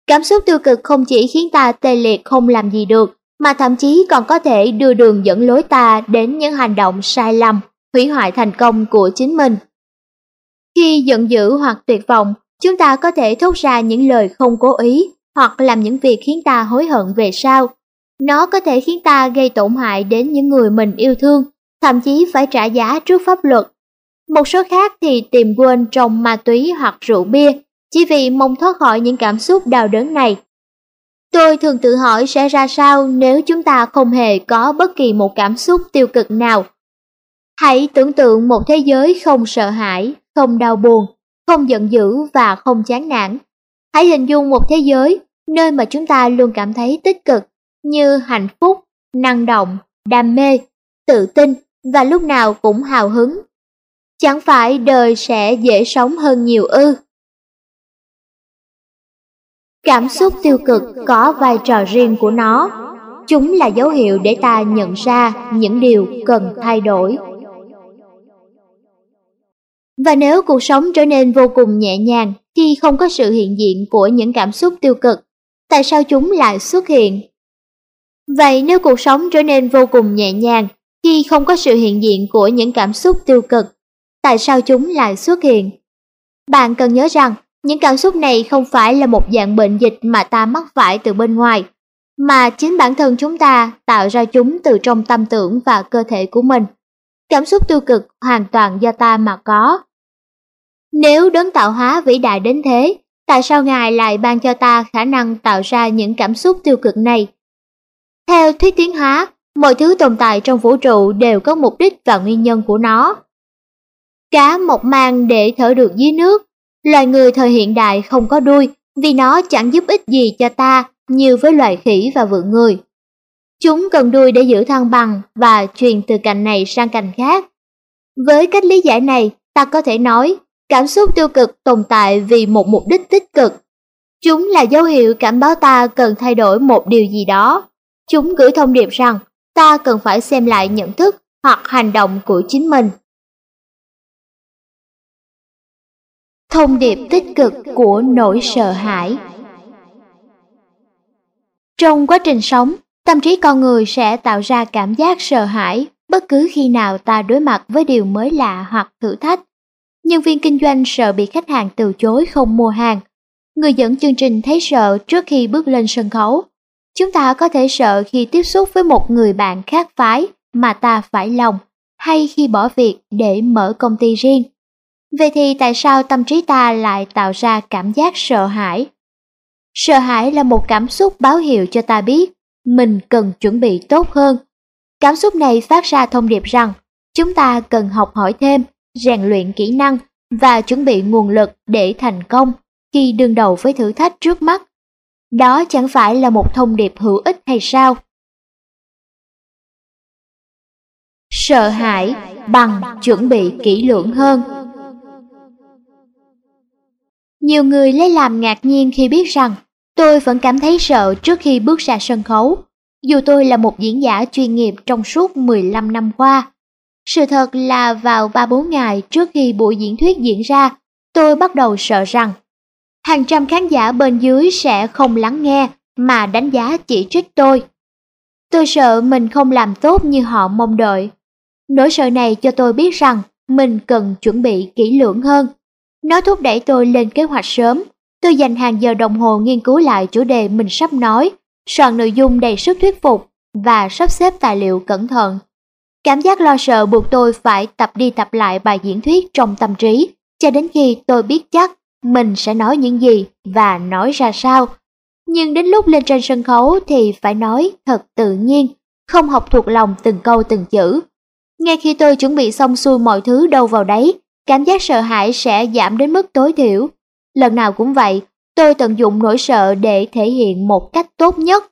Cảm xúc tiêu cực không chỉ khiến ta tê liệt không làm gì được, mà thậm chí còn có thể đưa đường dẫn lối ta đến những hành động sai lầm, hủy hoại thành công của chính mình. Khi giận dữ hoặc tuyệt vọng, chúng ta có thể thốt ra những lời không cố ý hoặc làm những việc khiến ta hối hận về sau. Nó có thể khiến ta gây tổn hại đến những người mình yêu thương, thậm chí phải trả giá trước pháp luật. Một số khác thì tìm quên trong ma túy hoặc rượu bia chỉ vì mong thoát khỏi những cảm xúc đau đớn này. Tôi thường tự hỏi sẽ ra sao nếu chúng ta không hề có bất kỳ một cảm xúc tiêu cực nào. Hãy tưởng tượng một thế giới không sợ hãi, không đau buồn, không giận dữ và không chán nản. Hãy hình dung một thế giới nơi mà chúng ta luôn cảm thấy tích cực như hạnh phúc, năng động, đam mê, tự tin và lúc nào cũng hào hứng. Chẳng phải đời sẽ dễ sống hơn nhiều ư? Cảm xúc tiêu cực có vai trò riêng của nó. Chúng là dấu hiệu để ta nhận ra những điều cần thay đổi. Và nếu cuộc sống trở nên vô cùng nhẹ nhàng khi không có sự hiện diện của những cảm xúc tiêu cực, tại sao chúng lại xuất hiện? Vậy nếu cuộc sống trở nên vô cùng nhẹ nhàng khi không có sự hiện diện của những cảm xúc tiêu cực, tại sao chúng lại xuất hiện? Bạn cần nhớ rằng những cảm xúc này không phải là một dạng bệnh dịch mà ta mắc phải từ bên ngoài, mà chính bản thân chúng ta tạo ra chúng từ trong tâm tưởng và cơ thể của mình. Cảm xúc tiêu cực hoàn toàn do ta mà có. Nếu đấng tạo hóa vĩ đại đến thế, tại sao Ngài lại ban cho ta khả năng tạo ra những cảm xúc tiêu cực này? Theo thuyết tiến hóa, mọi thứ tồn tại trong vũ trụ đều có mục đích và nguyên nhân của nó. Cá mọc mang để thở được dưới nước, loài người thời hiện đại không có đuôi vì nó chẳng giúp ích gì cho ta như với loài khỉ và vượn người. Chúng cần đuôi để giữ thăng bằng và truyền từ cành này sang cành khác. Với cách lý giải này, ta có thể nói cảm xúc tiêu cực tồn tại vì một mục đích tích cực. Chúng là dấu hiệu cảnh báo ta cần thay đổi một điều gì đó. Chúng gửi thông điệp rằng ta cần phải xem lại nhận thức hoặc hành động của chính mình. Thông điệp tích cực của nỗi sợ hãi Trong quá trình sống, tâm trí con người sẽ tạo ra cảm giác sợ hãi bất cứ khi nào ta đối mặt với điều mới lạ hoặc thử thách. Nhân viên kinh doanh sợ bị khách hàng từ chối không mua hàng. Người dẫn chương trình thấy sợ trước khi bước lên sân khấu. Chúng ta có thể sợ khi tiếp xúc với một người bạn khác phái mà ta phải lòng, hay khi bỏ việc để mở công ty riêng. Vậy thì tại sao tâm trí ta lại tạo ra cảm giác sợ hãi? Sợ hãi là một cảm xúc báo hiệu cho ta biết mình cần chuẩn bị tốt hơn. Cảm xúc này phát ra thông điệp rằng chúng ta cần học hỏi thêm, rèn luyện kỹ năng và chuẩn bị nguồn lực để thành công khi đương đầu với thử thách trước mắt. Đó chẳng phải là một thông điệp hữu ích hay sao? Sợ hãi bằng chuẩn bị kỹ lưỡng hơn. Nhiều người lấy làm ngạc nhiên khi biết rằng tôi vẫn cảm thấy sợ trước khi bước ra sân khấu, dù tôi là một diễn giả chuyên nghiệp trong suốt 15 năm qua. Sự thật là vào 3-4 ngày trước khi buổi diễn thuyết diễn ra, tôi bắt đầu sợ rằng hàng trăm khán giả bên dưới sẽ không lắng nghe mà đánh giá chỉ trích tôi. Tôi sợ mình không làm tốt như họ mong đợi. Nỗi sợ này cho tôi biết rằng mình cần chuẩn bị kỹ lưỡng hơn. Nó thúc đẩy tôi lên kế hoạch sớm. Tôi dành hàng giờ đồng hồ nghiên cứu lại chủ đề mình sắp nói, soạn nội dung đầy sức thuyết phục và sắp xếp tài liệu cẩn thận. Cảm giác lo sợ buộc tôi phải tập đi tập lại bài diễn thuyết trong tâm trí, cho đến khi tôi biết chắc mình sẽ nói những gì và nói ra sao. Nhưng đến lúc lên trên sân khấu thì phải nói thật tự nhiên, không học thuộc lòng từng câu từng chữ. Ngay khi tôi chuẩn bị xong xuôi mọi thứ đâu vào đấy, cảm giác sợ hãi sẽ giảm đến mức tối thiểu. Lần nào cũng vậy, tôi tận dụng nỗi sợ để thể hiện một cách tốt nhất.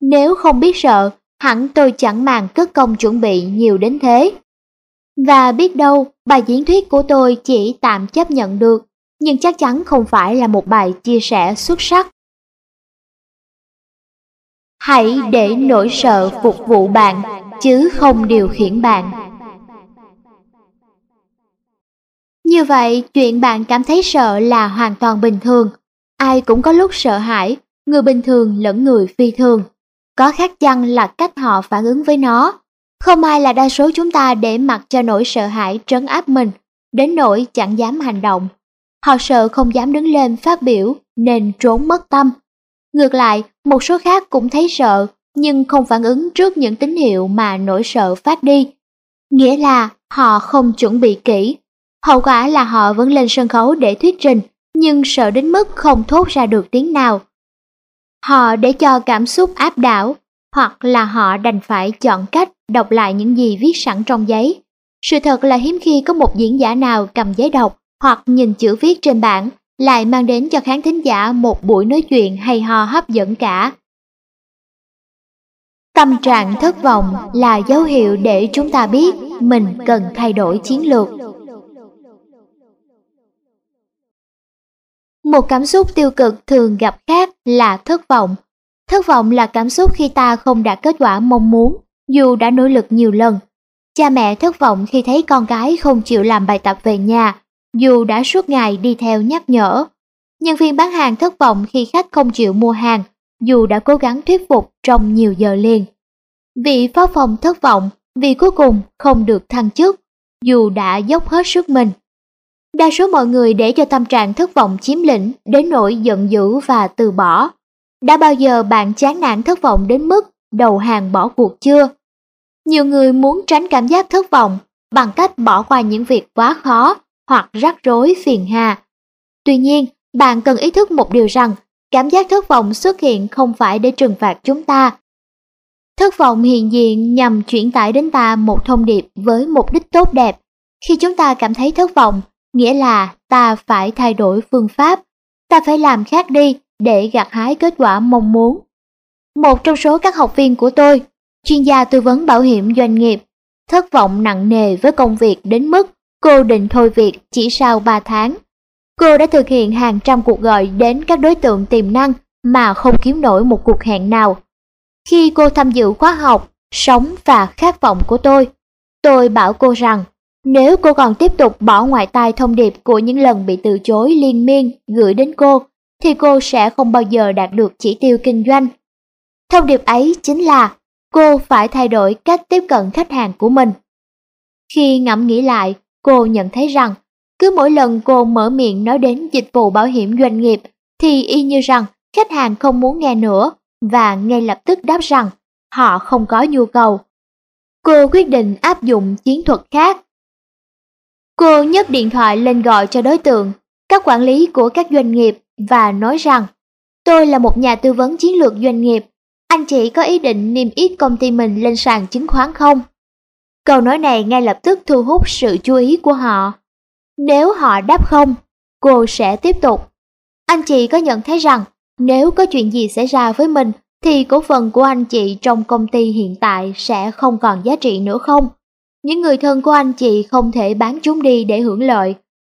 Nếu không biết sợ, hẳn tôi chẳng màng cất công chuẩn bị nhiều đến thế. Và biết đâu, bài diễn thuyết của tôi chỉ tạm chấp nhận được, nhưng chắc chắn không phải là một bài chia sẻ xuất sắc. Hãy để nỗi sợ phục vụ bạn, chứ không điều khiển bạn. Như vậy, chuyện bạn cảm thấy sợ là hoàn toàn bình thường. Ai cũng có lúc sợ hãi, người bình thường lẫn người phi thường. Có khác chăng là cách họ phản ứng với nó. Không ai là đa số chúng ta để mặc cho nỗi sợ hãi trấn áp mình, đến nỗi chẳng dám hành động. Họ sợ không dám đứng lên phát biểu nên trốn mất tâm. Ngược lại, một số khác cũng thấy sợ nhưng không phản ứng trước những tín hiệu mà nỗi sợ phát đi. Nghĩa là họ không chuẩn bị kỹ, Hậu quả là họ vẫn lên sân khấu để thuyết trình, nhưng sợ đến mức không thốt ra được tiếng nào. Họ để cho cảm xúc áp đảo, hoặc là họ đành phải chọn cách đọc lại những gì viết sẵn trong giấy. Sự thật là hiếm khi có một diễn giả nào cầm giấy đọc hoặc nhìn chữ viết trên bảng lại mang đến cho khán thính giả một buổi nói chuyện hay ho hấp dẫn cả. Tâm trạng thất vọng là dấu hiệu để chúng ta biết mình cần thay đổi chiến lược. Một cảm xúc tiêu cực thường gặp khác là thất vọng. Thất vọng là cảm xúc khi ta không đạt kết quả mong muốn, dù đã nỗ lực nhiều lần. Cha mẹ thất vọng khi thấy con gái không chịu làm bài tập về nhà, dù đã suốt ngày đi theo nhắc nhở. Nhân viên bán hàng thất vọng khi khách không chịu mua hàng, dù đã cố gắng thuyết phục trong nhiều giờ liền. Vị phó phòng thất vọng vì cuối cùng không được thăng chức, dù đã dốc hết sức mình. Đa số mọi người để cho tâm trạng thất vọng chiếm lĩnh đến nỗi giận dữ và từ bỏ. Đã bao giờ bạn chán nản thất vọng đến mức đầu hàng bỏ cuộc chưa? Nhiều người muốn tránh cảm giác thất vọng bằng cách bỏ qua những việc quá khó hoặc rắc rối phiền hà. Tuy nhiên, bạn cần ý thức một điều rằng cảm giác thất vọng xuất hiện không phải để trừng phạt chúng ta. Thất vọng hiện diện nhằm chuyển tải đến ta một thông điệp với mục đích tốt đẹp. Khi chúng ta cảm thấy thất vọng, nghĩa là ta phải thay đổi phương pháp, ta phải làm khác đi để gặt hái kết quả mong muốn. Một trong số các học viên của tôi, chuyên gia tư vấn bảo hiểm doanh nghiệp, thất vọng nặng nề với công việc đến mức cô định thôi việc chỉ sau 3 tháng. Cô đã thực hiện hàng trăm cuộc gọi đến các đối tượng tiềm năng mà không kiếm nổi một cuộc hẹn nào. Khi cô tham dự khóa học Sống và khát vọng của tôi, tôi bảo cô rằng nếu cô còn tiếp tục bỏ ngoài tai thông điệp của những lần bị từ chối liên miên gửi đến cô, thì cô sẽ không bao giờ đạt được chỉ tiêu kinh doanh. Thông điệp ấy chính là cô phải thay đổi cách tiếp cận khách hàng của mình. Khi ngẫm nghĩ lại, cô nhận thấy rằng cứ mỗi lần cô mở miệng nói đến dịch vụ bảo hiểm doanh nghiệp thì y như rằng khách hàng không muốn nghe nữa và ngay lập tức đáp rằng họ không có nhu cầu. Cô quyết định áp dụng chiến thuật khác. Cô nhấc điện thoại lên gọi cho đối tượng, các quản lý của các doanh nghiệp và nói rằng tôi là một nhà tư vấn chiến lược doanh nghiệp, anh chị có ý định niêm yết công ty mình lên sàn chứng khoán không? Câu nói này ngay lập tức thu hút sự chú ý của họ. Nếu họ đáp không, cô sẽ tiếp tục. Anh chị có nhận thấy rằng nếu có chuyện gì xảy ra với mình thì cổ phần của anh chị trong công ty hiện tại sẽ không còn giá trị nữa không? Những người thân của anh chị không thể bán chúng đi để hưởng lợi.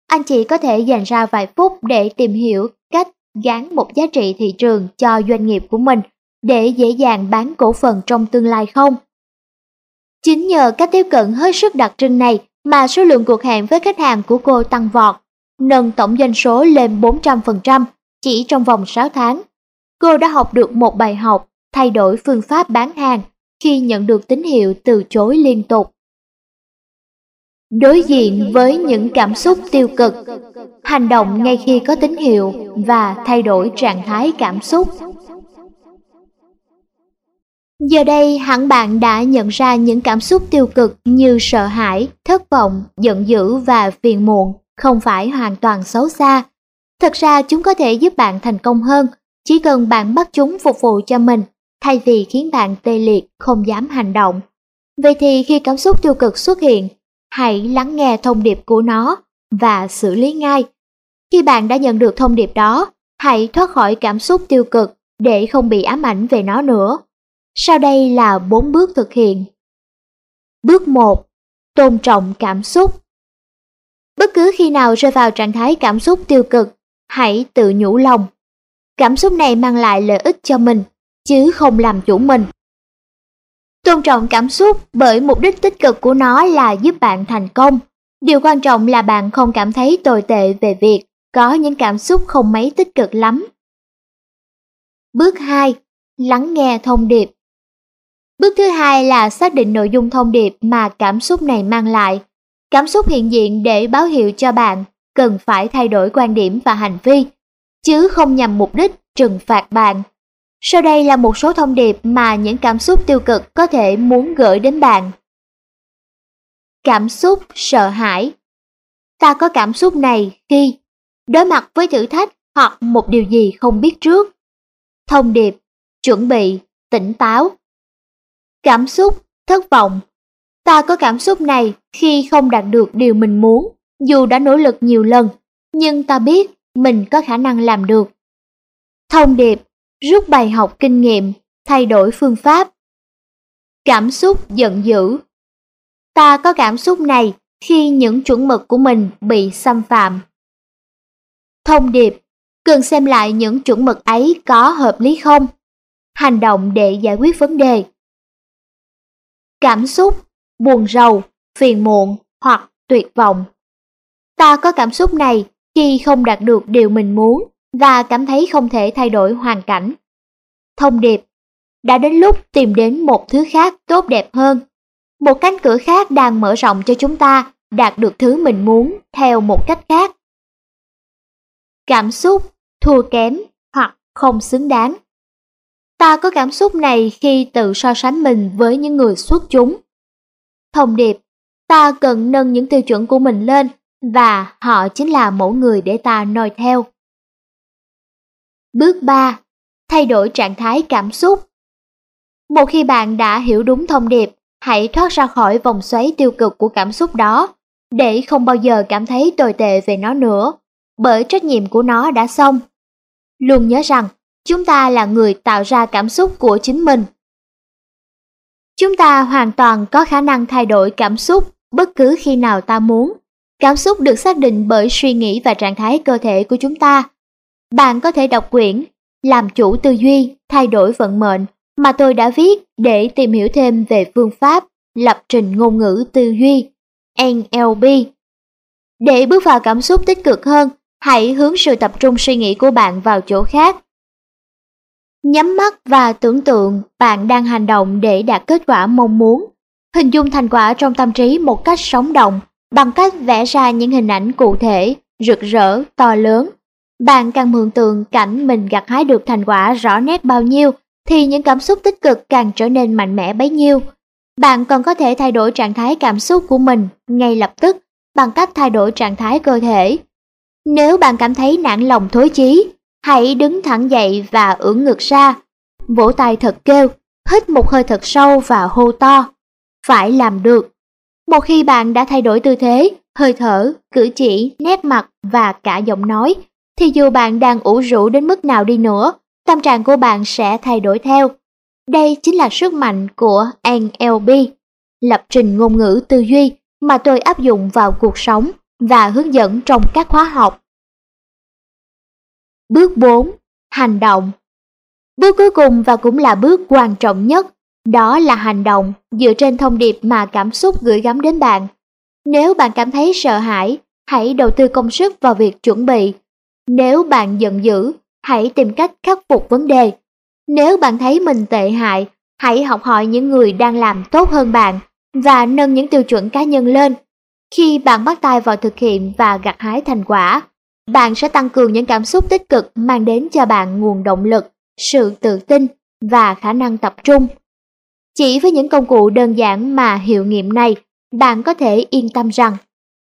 Anh chị có thể dành ra vài phút để tìm hiểu cách gắn một giá trị thị trường cho doanh nghiệp của mình để dễ dàng bán cổ phần trong tương lai không? Chính nhờ cách tiếp cận hết sức đặc trưng này mà số lượng cuộc hẹn với khách hàng của cô tăng vọt, nâng tổng doanh số lên 400% chỉ trong vòng 6 tháng. Cô đã học được một bài học thay đổi phương pháp bán hàng khi nhận được tín hiệu từ chối liên tục. Đối diện với những cảm xúc tiêu cực, hành động ngay khi có tín hiệu và thay đổi trạng thái cảm xúc. Giờ đây hẳn bạn đã nhận ra những cảm xúc tiêu cực như sợ hãi, thất vọng, giận dữ và phiền muộn không phải hoàn toàn xấu xa. Thật ra chúng có thể giúp bạn thành công hơn, chỉ cần bạn bắt chúng phục vụ cho mình, thay vì khiến bạn tê liệt không dám hành động. Vậy thì khi cảm xúc tiêu cực xuất hiện, hãy lắng nghe thông điệp của nó và xử lý ngay. Khi bạn đã nhận được thông điệp đó, hãy thoát khỏi cảm xúc tiêu cực để không bị ám ảnh về nó nữa. Sau đây là 4 bước thực hiện. Bước 1. Tôn trọng cảm xúc. Bất cứ khi nào rơi vào trạng thái cảm xúc tiêu cực, hãy tự nhủ lòng. Cảm xúc này mang lại lợi ích cho mình, chứ không làm chủ mình. Tôn trọng cảm xúc bởi mục đích tích cực của nó là giúp bạn thành công. Điều quan trọng là bạn không cảm thấy tồi tệ về việc có những cảm xúc không mấy tích cực lắm. Bước 2. Lắng nghe thông điệp Bước thứ hai là xác định nội dung thông điệp mà cảm xúc này mang lại. Cảm xúc hiện diện để báo hiệu cho bạn cần phải thay đổi quan điểm và hành vi, chứ không nhằm mục đích trừng phạt bạn. Sau đây là một số thông điệp mà những cảm xúc tiêu cực có thể muốn gửi đến bạn. Cảm xúc sợ hãi Ta có cảm xúc này khi đối mặt với thử thách hoặc một điều gì không biết trước. Thông điệp, chuẩn bị, tỉnh táo. Cảm xúc, thất vọng. Ta có cảm xúc này khi không đạt được điều mình muốn Dù đã nỗ lực nhiều lần, nhưng ta biết mình có khả năng làm được. Thông điệp, rút bài học kinh nghiệm, thay đổi phương pháp. Cảm xúc giận dữ Ta có cảm xúc này khi những chuẩn mực của mình bị xâm phạm. Thông điệp, cần xem lại những chuẩn mực ấy có hợp lý không? Hành động để giải quyết vấn đề. Cảm xúc, buồn rầu, phiền muộn hoặc tuyệt vọng. Ta có cảm xúc này khi không đạt được điều mình muốn và cảm thấy không thể thay đổi hoàn cảnh. Thông điệp, đã đến lúc tìm đến một thứ khác tốt đẹp hơn. Một cánh cửa khác đang mở rộng cho chúng ta đạt được thứ mình muốn theo một cách khác. Cảm xúc, thua kém hoặc không xứng đáng. Ta có cảm xúc này khi tự so sánh mình với những người xuất chúng. Thông điệp, ta cần nâng những tiêu chuẩn của mình lên và họ chính là mẫu người để ta noi theo. Bước 3. Thay đổi trạng thái cảm xúc. Một khi bạn đã hiểu đúng thông điệp, hãy thoát ra khỏi vòng xoáy tiêu cực của cảm xúc đó, để không bao giờ cảm thấy tồi tệ về nó nữa, bởi trách nhiệm của nó đã xong. Luôn nhớ rằng, chúng ta là người tạo ra cảm xúc của chính mình. Chúng ta hoàn toàn có khả năng thay đổi cảm xúc bất cứ khi nào ta muốn. Cảm xúc được xác định bởi suy nghĩ và trạng thái cơ thể của chúng ta. Bạn có thể đọc quyển Làm chủ tư duy, thay đổi vận mệnh mà tôi đã viết để tìm hiểu thêm về phương pháp lập trình ngôn ngữ tư duy NLP. Để bước vào cảm xúc tích cực hơn, hãy hướng sự tập trung suy nghĩ của bạn vào chỗ khác. Nhắm mắt và tưởng tượng bạn đang hành động để đạt kết quả mong muốn. Hình dung thành quả trong tâm trí một cách sống động bằng cách vẽ ra những hình ảnh cụ thể, rực rỡ, to lớn. Bạn càng mường tượng cảnh mình gặt hái được thành quả rõ nét bao nhiêu thì những cảm xúc tích cực càng trở nên mạnh mẽ bấy nhiêu. Bạn còn có thể thay đổi trạng thái cảm xúc của mình ngay lập tức bằng cách thay đổi trạng thái cơ thể. Nếu bạn cảm thấy nản lòng thối chí, hãy đứng thẳng dậy và ưỡn ngực ra. Vỗ tay thật kêu, hít một hơi thật sâu và hô to. Phải làm được. Một khi bạn đã thay đổi tư thế, hơi thở, cử chỉ, nét mặt và cả giọng nói, thì dù bạn đang ủ rũ đến mức nào đi nữa, tâm trạng của bạn sẽ thay đổi theo. Đây chính là sức mạnh của NLP, lập trình ngôn ngữ tư duy mà tôi áp dụng vào cuộc sống và hướng dẫn trong các khóa học. Bước 4. Hành động Bước cuối cùng và cũng là bước quan trọng nhất, đó là hành động dựa trên thông điệp mà cảm xúc gửi gắm đến bạn. Nếu bạn cảm thấy sợ hãi, hãy đầu tư công sức vào việc chuẩn bị. Nếu bạn giận dữ, hãy tìm cách khắc phục vấn đề. Nếu bạn thấy mình tệ hại, hãy học hỏi những người đang làm tốt hơn bạn và nâng những tiêu chuẩn cá nhân lên. Khi bạn bắt tay vào thực hiện và gặt hái thành quả, bạn sẽ tăng cường những cảm xúc tích cực mang đến cho bạn nguồn động lực, sự tự tin và khả năng tập trung. Chỉ với những công cụ đơn giản mà hiệu nghiệm này, bạn có thể yên tâm rằng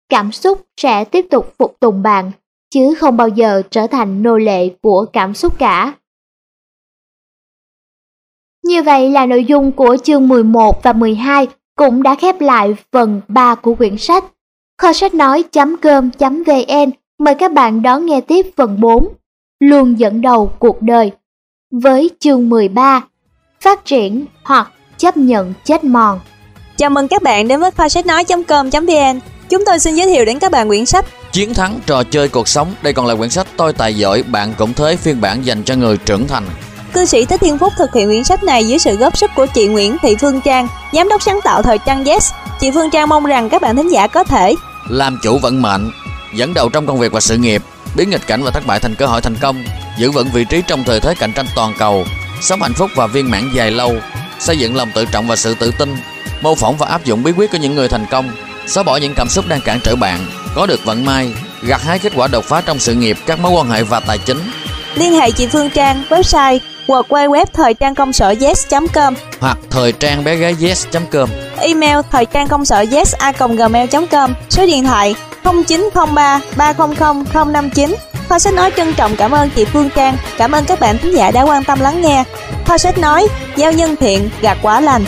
cảm xúc sẽ tiếp tục phục tùng bạn chứ không bao giờ trở thành nô lệ của cảm xúc cả. Như vậy là nội dung của chương 11 và 12 cũng đã khép lại phần 3 của quyển sách. Kho sách nói.com.vn mời các bạn đón nghe tiếp phần 4, luôn dẫn đầu cuộc đời. Với chương 13, phát triển hoặc chấp nhận chết mòn. Chào mừng các bạn đến với kho sách nói.com.vn. Chúng tôi xin giới thiệu đến các bạn quyển sách Chiến thắng trò chơi cuộc sống. Đây còn là quyển sách tôi tài giỏi bạn cũng thế phiên bản dành cho người trưởng thành. Cư sĩ Thích Thiên Phúc thực hiện quyển sách này dưới sự góp sức của chị Nguyễn Thị Phương Trang, giám đốc sáng tạo thời trang Yes. Chị Phương Trang mong rằng các bạn thính giả có thể làm chủ vận mệnh, dẫn đầu trong công việc và sự nghiệp, biến nghịch cảnh và thất bại thành cơ hội thành công, giữ vững vị trí trong thời thế cạnh tranh toàn cầu, sống hạnh phúc và viên mãn dài lâu, xây dựng lòng tự trọng và sự tự tin, mô phỏng và áp dụng bí quyết của những người thành công, xóa bỏ những cảm xúc đang cản trở bạn, có được vận may, gặt hái kết quả đột phá trong sự nghiệp, các mối quan hệ và tài chính. Liên hệ chị Phương Trang, website www thời trang công sở yes.com hoặc thời trang bé gái yes.com email thời trang công sở yes a gmail.com số điện thoại 0903 300 059 Kho sách nói trân trọng cảm ơn chị Phương Trang, cảm ơn các bạn thính giả đã quan tâm lắng nghe. Kho sách nói, giao nhân thiện, gạt quả lành.